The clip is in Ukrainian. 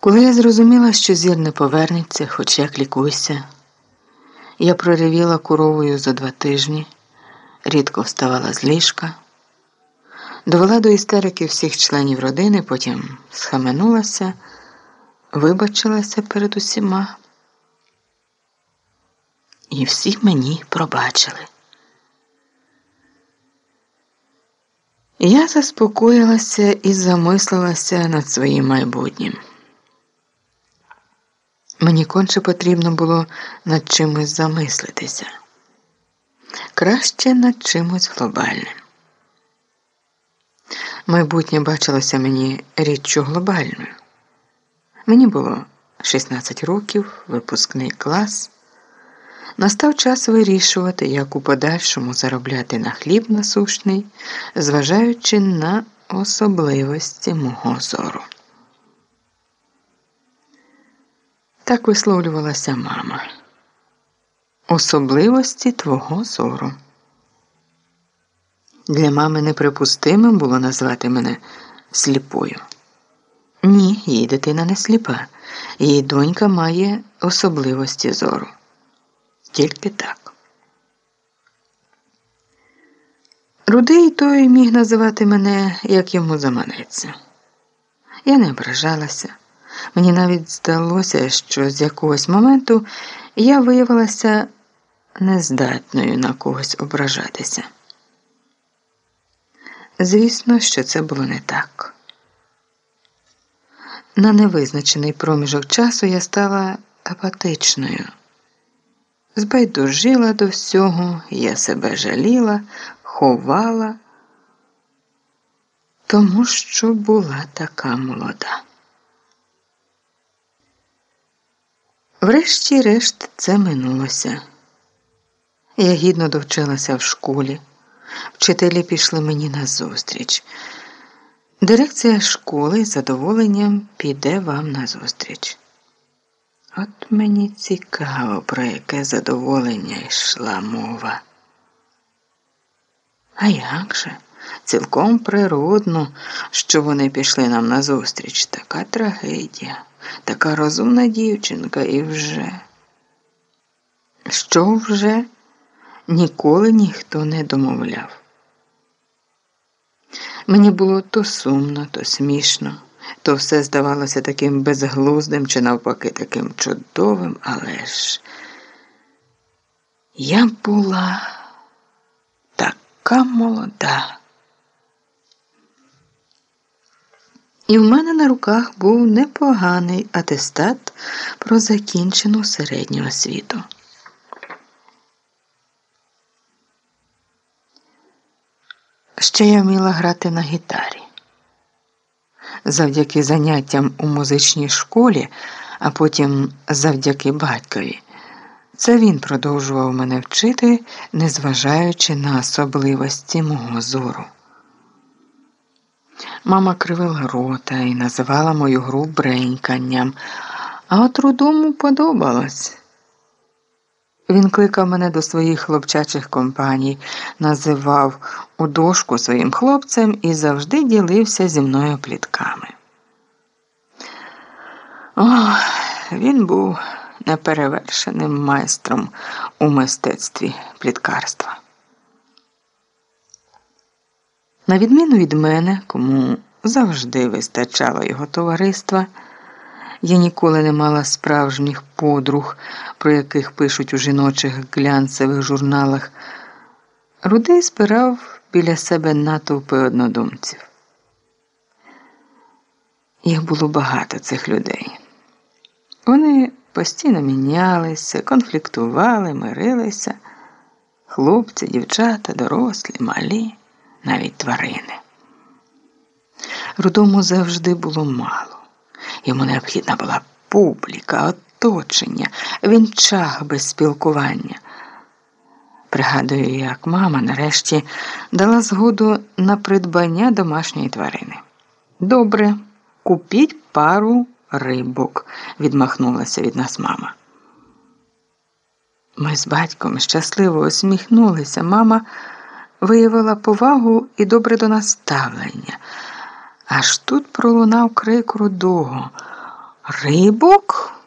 Коли я зрозуміла, що зір не повернеться, хоч як лікуйся, я проревіла коровою за два тижні, рідко вставала з ліжка, довела до істерики всіх членів родини, потім схаменулася, вибачилася перед усіма. І всі мені пробачили. Я заспокоїлася і замислилася над своїм майбутнім. Мені конче потрібно було над чимось замислитися, краще над чимось глобальним. Майбутнє бачилося мені річчю глобальною. Мені було 16 років, випускний клас. Настав час вирішувати, як у подальшому заробляти на хліб насущний, зважаючи на особливості мого зору. Так висловлювалася мама. Особливості твого зору. Для мами неприпустимим було назвати мене сліпою. Ні, її дитина не сліпа, її донька має особливості зору. Тільки так. Рудий той міг називати мене, як йому заманеться. Я не ображалася. Мені навіть здалося, що з якогось моменту я виявилася нездатною на когось ображатися. Звісно, що це було не так. На невизначений проміжок часу я стала апатичною. Збайдужила до всього, я себе жаліла, ховала, тому що була така молода. Врешті-решт це минулося. Я гідно довчилася в школі. Вчителі пішли мені назустріч. Дирекція школи з задоволенням піде вам назустріч. От мені цікаво, про яке задоволення йшла мова. А як же? Цілком природно, що вони пішли нам назустріч. Така трагедія, така розумна дівчинка і вже. Що вже ніколи ніхто не домовляв. Мені було то сумно, то смішно, то все здавалося таким безглуздим чи навпаки таким чудовим, але ж я була така молода. І в мене на руках був непоганий атестат про закінчену середню освіту. Ще я вміла грати на гітарі. Завдяки заняттям у музичній школі, а потім завдяки батькові. Це він продовжував мене вчити, незважаючи на особливості мого зору. Мама кривила рота і називала мою гру бреньканням, а от рудому подобалось. Він кликав мене до своїх хлопчачих компаній, називав у дошку своїм хлопцем і завжди ділився зі мною плітками. Ох, він був неперевершеним майстром у мистецтві пліткарства. На відміну від мене, кому завжди вистачало його товариства, я ніколи не мала справжніх подруг, про яких пишуть у жіночих глянцевих журналах. Рудий збирав біля себе натовпи однодумців. Їх було багато цих людей. Вони постійно мінялися, конфліктували, мирилися, хлопці, дівчата, дорослі, малі навіть тварини. Рудому завжди було мало. Йому необхідна була публіка, оточення, він чах без спілкування. Пригадую, як мама нарешті дала згоду на придбання домашньої тварини. Добре, купіть пару рибок, відмахнулася від нас мама. Ми з батьком щасливо усміхнулися. Мама виявила повагу і добре до нас ставлення. Аж тут пролунав крик рудого. Рибок?